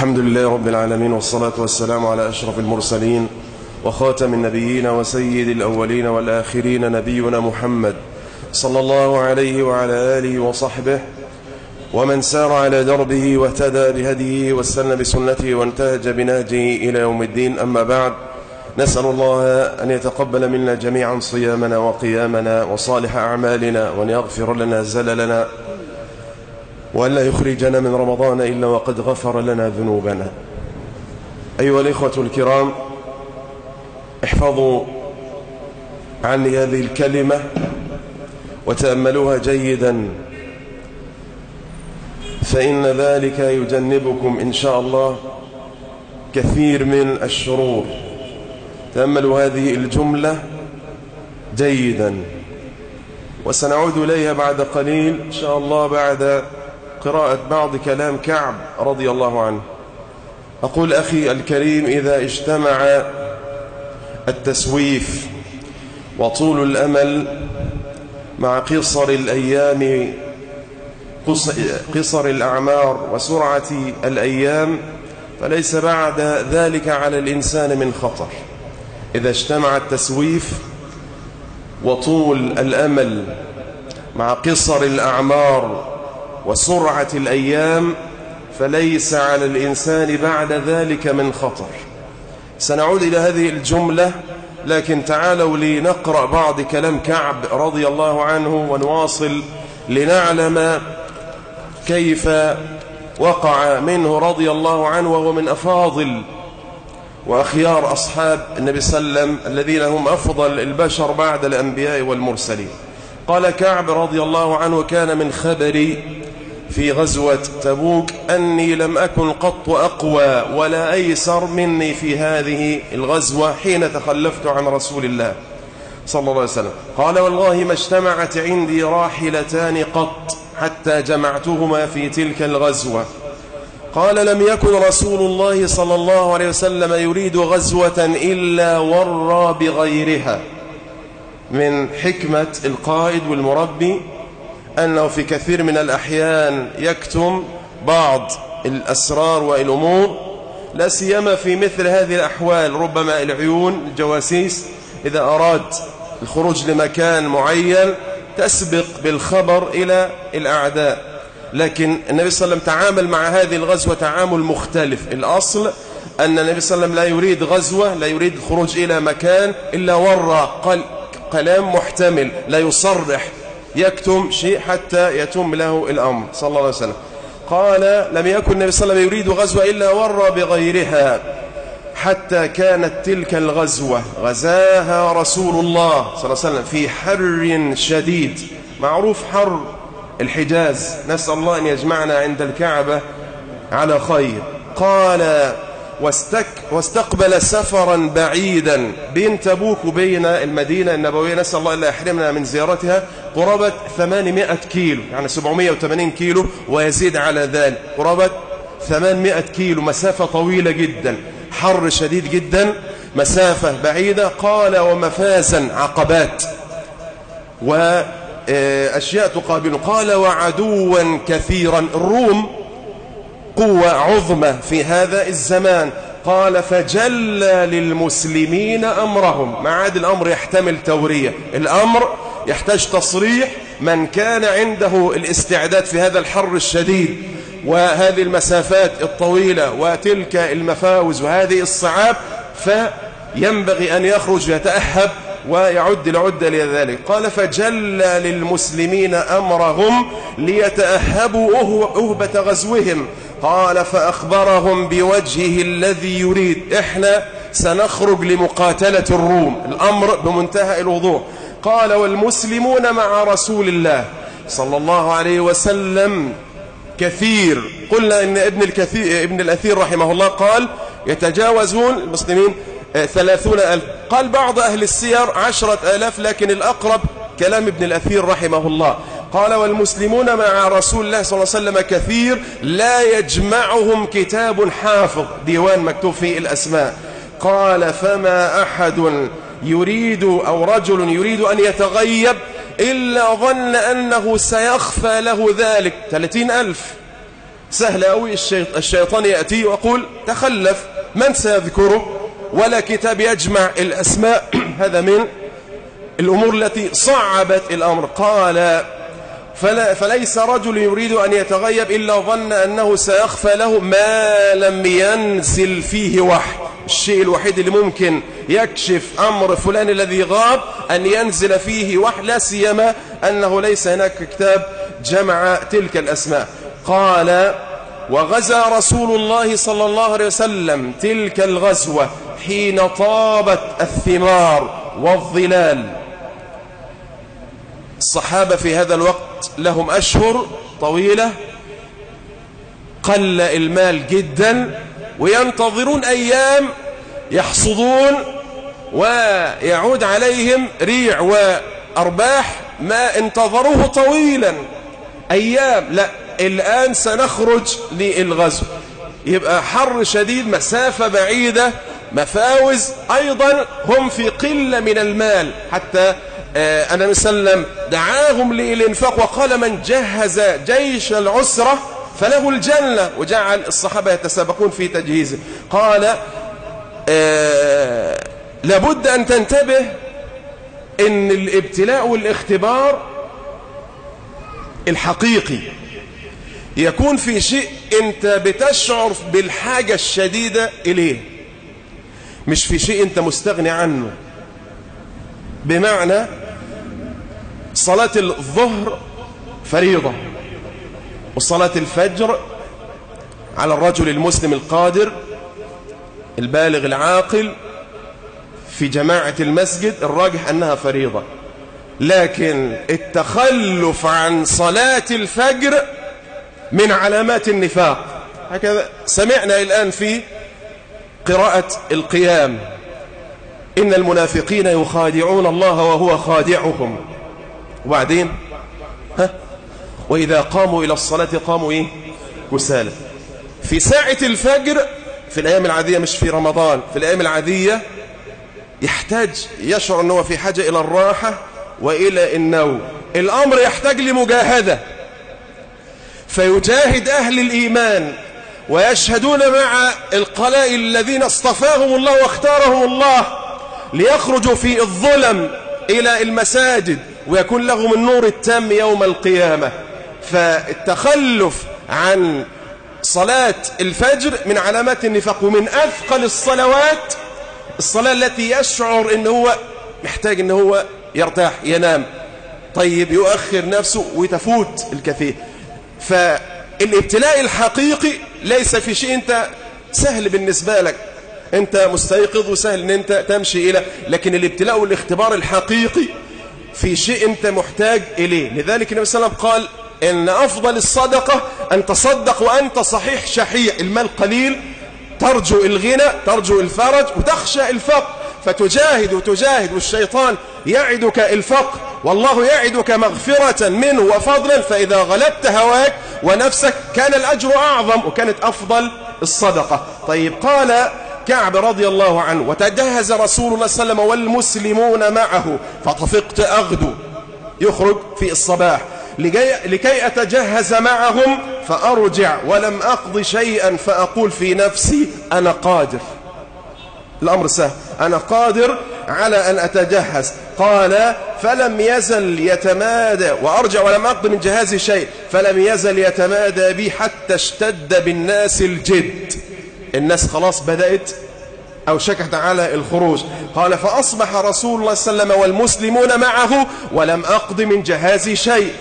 الحمد لله رب العالمين والصلاة والسلام على أشرف المرسلين وخاتم النبيين وسيد الأولين والآخرين نبينا محمد صلى الله عليه وعلى آله وصحبه ومن سار على دربه واهتدى بهديه واستنى بسنته وانتهج بنهجه إلى يوم الدين. أما بعد نسأل الله أن يتقبل منا جميعا صيامنا وقيامنا وصالح أعمالنا وأن يغفر لنا زللنا وأن لا يخرجنا من رمضان إلا وقد غفر لنا ذنوبنا. أيها الإخوة الكرام احفظوا عني هذه الكلمة وتأملوها جيدا فإن ذلك يجنبكم إن شاء الله كثير من الشرور. تأملوا هذه الجملة جيدا. وسنعود إليها بعد قليل إن شاء الله بعد قراءة بعض كلام كعب رضي الله عنه. أقول أخي الكريم إذا اجتمع التسويف وطول الأمل مع قصر الأيام قصر الأعمار وسرعة الأيام فليس بعد ذلك على الإنسان من خطر. إذا اجتمع التسويف وطول الأمل مع قصر الأعمار وسرعة الأيام فليس على الإنسان بعد ذلك من خطر. سنعود إلى هذه الجملة لكن تعالوا لنقرأ بعض كلام كعب رضي الله عنه ونواصل لنعلم كيف وقع منه رضي الله عنه وهو من أفاضل وأخيار أصحاب النبي صلى الله عليه وسلم الذين هم أفضل البشر بعد الأنبياء والمرسلين. قال كعب رضي الله عنه كان من خبري في غزوة تبوك أني لم أكن قط أقوى ولا أيسر مني في هذه الغزوة حين تخلفت عن رسول الله صلى الله عليه وسلم. قال والله ما اجتمعت عندي راحلتان قط حتى جمعتهما في تلك الغزوة. قال لم يكن رسول الله صلى الله عليه وسلم يريد غزوة إلا ورى بغيرها من حكمة القائد والمربي أنه في كثير من الأحيان يكتم بعض الأسرار والأمور لا سيما في مثل هذه الأحوال ربما العيون الجواسيس إذا أراد الخروج لمكان معين تسبق بالخبر إلى الأعداء. لكن النبي صلى الله عليه وسلم تعامل مع هذه الغزوة تعامل مختلف. الأصل أن النبي صلى الله عليه وسلم لا يريد غزوة لا يريد الخروج إلى مكان إلا ورى قال كلام محتمل لا يصرح يكتم شيء حتى يتم له الأمر صلى الله عليه وسلم. قال لم يكن النبي صلى الله عليه وسلم يريد غزوة إلا ورى بغيرها حتى كانت تلك الغزوة. غزاها رسول الله صلى الله عليه وسلم في حر شديد. معروف حر الحجاز. نسأل الله أن يجمعنا عند الكعبة على خير. قال واستك واستقبل سفرا بعيدا بين تبوك وبين المدينة النبوية. نسأل الله أن يحرمنا من زيارتها. قرابة 800 كيلو يعني 780 كيلو ويزيد على ذلك. قرابة 800 كيلو مسافة طويلة جدا حر شديد جدا مسافة بعيدة. قال ومفازا عقبات. وأشياء تقابل. قال وعدوا كثيرا. الروم قوة عظمى في هذا الزمان. قال فجلى للمسلمين أمرهم. ما عاد الأمر يحتمل تورية. الأمر يحتاج تصريح من كان عنده الاستعداد في هذا الحر الشديد وهذه المسافات الطويلة وتلك المفاوز وهذه الصعاب فينبغي أن يخرج ويتأهب ويعد العدة لذلك. قال فجلى للمسلمين أمرهم ليتأهبوا أهبة غزوهم. قال فأخبرهم بوجهه الذي يريد. إحنا سنخرج لمقاتلة الروم. الأمر بمنتهى الوضوح. قال والمسلمون مع رسول الله صلى الله عليه وسلم كثير. قلنا إن ابن, الكثير ابن الأثير رحمه الله قال يتجاوزون المسلمين ثلاثون ألف. قال بعض أهل السير عشرة ألاف لكن الأقرب كلام ابن الأثير رحمه الله. قال والمسلمون مع رسول الله صلى الله عليه وسلم كثير لا يجمعهم كتاب حافظ. ديوان مكتوب فيه الأسماء. قال فما أحد يريد أو رجل يريد أن يتغيب إلا ظن أنه سيخفى له ذلك. ثلاثين ألف. سهل أوي. الشيطان يأتي ويقول تخلف. من سيذكره؟ ولا كتاب يجمع الأسماء. هذا من الأمور التي صعبت الأمر. قال فلا فليس رجل يريد أن يتغيب إلا ظن أنه سيخفى له ما لم ينزل فيه وحي. الشيء الوحيد اللي ممكن يكشف أمر فلان الذي غاب أن ينزل فيه وحي لا سيما أنه ليس هناك كتاب جمع تلك الأسماء. قال وغزا رسول الله صلى الله عليه وسلم تلك الغزوة حين طابت الثمار والظلال. الصحابة في هذا الوقت لهم أشهر طويلة قل المال جدا وينتظرون أيام يحصدون ويعود عليهم ريع وأرباح ما انتظروه طويلا. أيام لا الآن سنخرج للغزو. يبقى حر شديد مسافة بعيدة مفاوز أيضا هم في قلة من المال حتى آه، أنا مسلم دعاهم للإنفاق وقال من جهز جيش العسرة فله الجنة. وجعل الصحابة يتسابقون في تجهيزه. قال آه لابد أن تنتبه إن الابتلاء والاختبار الحقيقي يكون في شيء أنت بتشعر بالحاجة الشديدة إليه. مش في شيء أنت مستغني عنه. بمعنى صلاة الظهر فريضة وصلاة الفجر على الرجل المسلم القادر البالغ العاقل في جماعة المسجد الراجح أنها فريضة. لكن التخلف عن صلاة الفجر من علامات النفاق. هكذا سمعنا الآن في قراءة القيام. إن المنافقين يخادعون الله وهو خادعهم. وبعدين؟ ها؟ وإذا قاموا إلى الصلاة قاموا إيه؟ كسالى في ساعة الفجر في الأيام العادية مش في رمضان في الأيام العادية يحتاج يشعر أنه في حاجة إلى الراحة وإلى النوم. الأمر يحتاج لمجاهدة. فيجاهد أهل الإيمان ويشهدون مع القلائل الذين اصطفاهم الله واختارهم الله ليخرجوا في الظلم إلى المساجد. ويكون لهم النور التام يوم القيامة. فالتخلف عن صلاة الفجر من علامات النفاق ومن أثقل الصلوات الصلاة التي يشعر إن هو محتاج إن هو يرتاح ينام. طيب يؤخر نفسه وتفوت الكثير. فالابتلاء الحقيقي ليس في شيء أنت سهل بالنسبة لك. أنت مستيقظ وسهل إن أنت تمشي إلى لكن الابتلاء والاختبار الحقيقي في شيء انت محتاج إليه. لذلك النبي صلى الله عليه وسلم قال إن أفضل الصدقة أن تصدق وأنت صحيح شحيح. المال قليل ترجو الغنى ترجو الفرج وتخشى الفقر. فتجاهد وتجاهد والشيطان يعدك الفقر. والله يعدك مغفرة منه وفضلا. فإذا غلبت هواك ونفسك كان الأجر أعظم وكانت أفضل الصدقة. طيب قال كعب رضي الله عنه وتجهز رسول الله صلى الله عليه وسلم والمسلمون معه فطفقت أغدو يخرج في الصباح. لكي أتجهز معهم فأرجع ولم أقض شيئا فأقول في نفسي أنا قادر. الأمر سهل. أنا قادر على أن أتجهز. قال فلم يزل يتمادى وأرجع ولم أقض من جهازي شيء فلم يزل يتمادى بي حتى اشتد بالناس الجد. الناس خلاص بدأت أو شكت على الخروج. قال فأصبح رسول الله صلى الله عليه وسلم والمسلمون معه ولم أقض من جهازي شيء.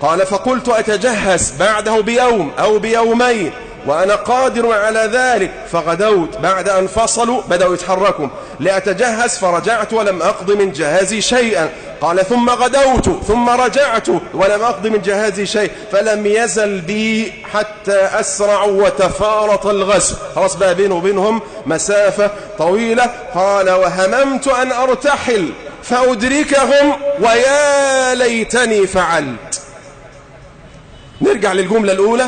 قال فقلت أتجهز بعده بيوم أو بيومين وأنا قادر على ذلك. فغدوت بعد أن فصلوا بدأوا يتحركوا. لأتجهز فرجعت ولم أقض من جهازي شيئا. قال ثم غدوت ثم رجعت ولم أقض من جهازي شيء فلم يزل بي حتى أسرع وتفارط الغزو. خلاص بقى بينه وبينهم مسافة طويلة. قال وهممت أن أرتحل فأدركهم ويا ليتني فعلت. نرجع للجملة الأولى.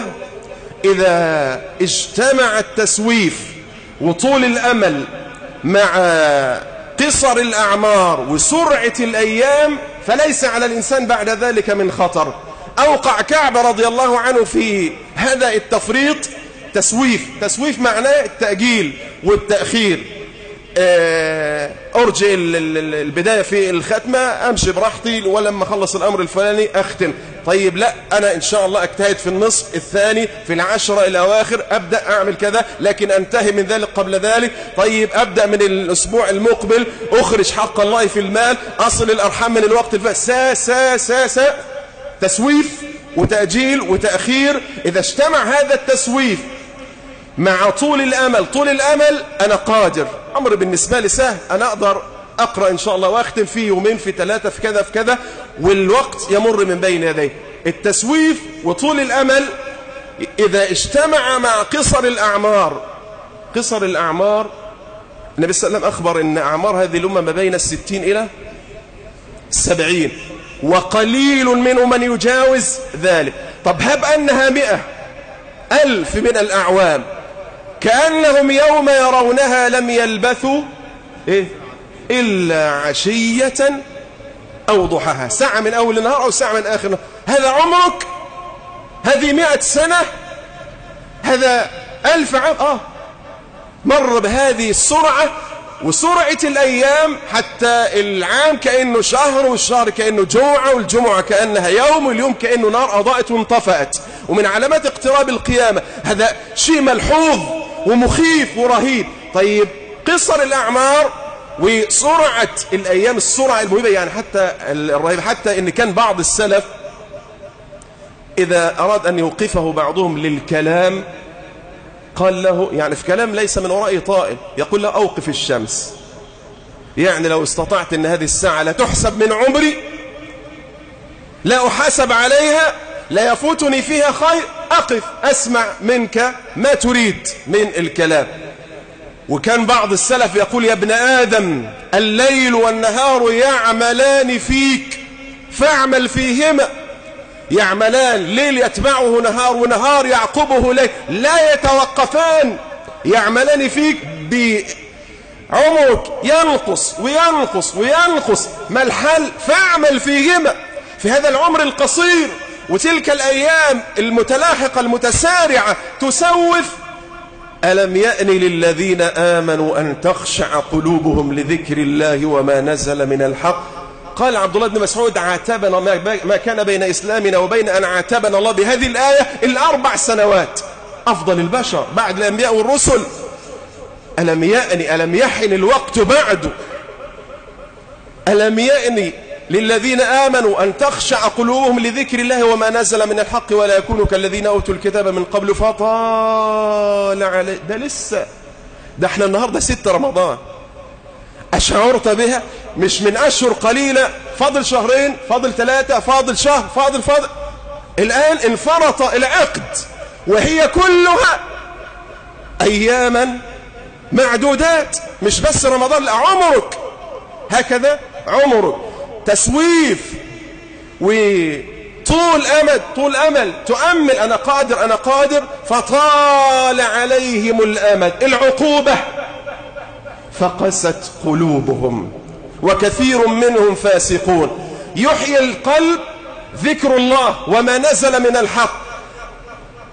إذا اجتمع التسويف وطول الأمل مع قصر الأعمار وسرعة الأيام فليس على الإنسان بعد ذلك من خطر. أوقع كعب رضي الله عنه في هذا التفريط تسويف. تسويف معناه التأجيل والتأخير. أرجع البداية في الختمة أمشي براحتي ولما أخلص الأمر الفلاني أختم. طيب لا أنا إن شاء الله أجتهد في النصف الثاني في العشرة الأواخر أبدأ أعمل كذا لكن أنتهي من ذلك قبل ذلك. طيب أبدأ من الأسبوع المقبل أخرج حق الله في المال أصل الأرحام من الوقت الفات سا سا سا سا تسويف وتأجيل وتأخير. إذا اجتمع هذا التسويف مع طول الأمل طول الأمل أنا قادر. أمر بالنسبة لي سهل. أنا أقدر أقرأ إن شاء الله وأختم في يومين في ثلاثة في كذا في كذا والوقت يمر من بين يدي. التسويف وطول الأمل إذا اجتمع مع قصر الأعمار قصر الأعمار النبي صلى الله عليه وسلم أخبر أن أعمار هذه الأمة ما بين الستين إلى السبعين وقليل منهم من يجاوز ذلك. طب هب أنها مئة ألف من الأعوام. كأنهم يوم يرونها لم يلبثوا إيه؟ إلا عشية أو ضحاها. ساعة من أول النهار أو ساعة من آخر النهار هذا عمرك؟ هذه مئة سنة؟ هذا ألف عام؟ آه. مر بهذه السرعة وسرعة الأيام حتى العام كأنه شهر والشهر كأنه جمعة والجمعة كأنها يوم واليوم كأنه نار أضاءت وانطفأت. ومن علامات اقتراب القيامة هذا شيء ملحوظ. ومخيف ورهيب. طيب قصر الأعمار وسرعة الأيام السرعة المهيبة يعني حتى الرهيبة حتى إن كان بعض السلف إذا أراد أن يوقفه بعضهم للكلام قال له يعني في كلام ليس من وراء طائل يقول له أوقف الشمس. يعني لو استطعت أن هذه الساعة لا تحسب من عمري لا أحاسب عليها لا يفوتني فيها خير أقف أسمع منك ما تريد من الكلام. وكان بعض السلف يقول يا ابن آدم الليل والنهار يعملان فيك فاعمل فيهما. يعملان ليل يتبعه نهار ونهار يعقبه ليل لا يتوقفان يعملان فيك بعمرك. ينقص وينقص وينقص. ما الحل؟ فاعمل فيهما. في هذا العمر القصير وتلك الأيام المتلاحقة المتسارعة تسوف. ألم يأن للذين آمنوا أن تخشع قلوبهم لذكر الله وما نزل من الحق؟ قال عبد الله بن مسعود عاتبنا ما كان بين إسلامنا وبين أن عاتبنا الله بهذه الآية الأربع سنوات. أفضل البشر بعد الأنبياء والرسل. ألم يأني ألم يحن الوقت بعد؟ ألم يأني للذين آمنوا أن تخشع قلوبهم لذكر الله وما نزل من الحق ولا يكونوا كالذين أوتوا الكتاب من قبل فطال عليه ده لسه. ده إحنا النهاردة ستة رمضان. أشعرت بها مش من أشهر قليلة. فاضل شهرين فاضل ثلاثة فاضل شهر فاضل فاضل. الآن انفرط العقد وهي كلها أياما معدودات. مش بس رمضان لا عمرك. هكذا عمرك. تسويف. وطول أمد طول أمل. تؤمل أنا قادر أنا قادر. فطال عليهم الأمد. العقوبة. فقست قلوبهم. وكثير منهم فاسقون. يحيي القلب ذكر الله وما نزل من الحق.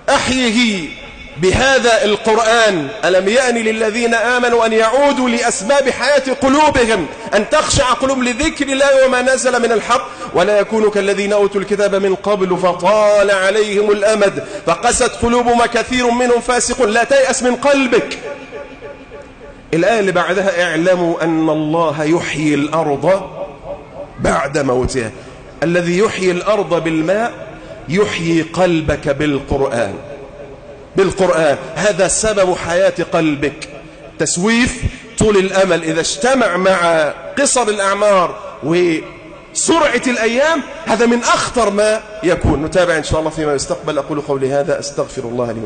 أحيه. بهذا القرآن ألم يأن للذين آمنوا أن يعودوا لأسباب حياة قلوبهم أن تخشع قلوب لذكر الله وما نزل من الحق؟ ولا يكونوا كالذين أوتوا الكتاب من قبل فطال عليهم الأمد فقست قلوبهم كثير منهم فاسق لا تيأس من قلبك. الآية اللي بعدها اعلموا أن الله يحيي الأرض بعد موتها. الذي يحيي الأرض بالماء يحيي قلبك بالقرآن. بالقرآن. هذا سبب حياة قلبك. تسويف طول الأمل. إذا اجتمع مع قصر الأعمار وسرعة الأيام هذا من أخطر ما يكون. نتابع إن شاء الله فيما يستقبل. أقول قولي هذا أستغفر الله لي.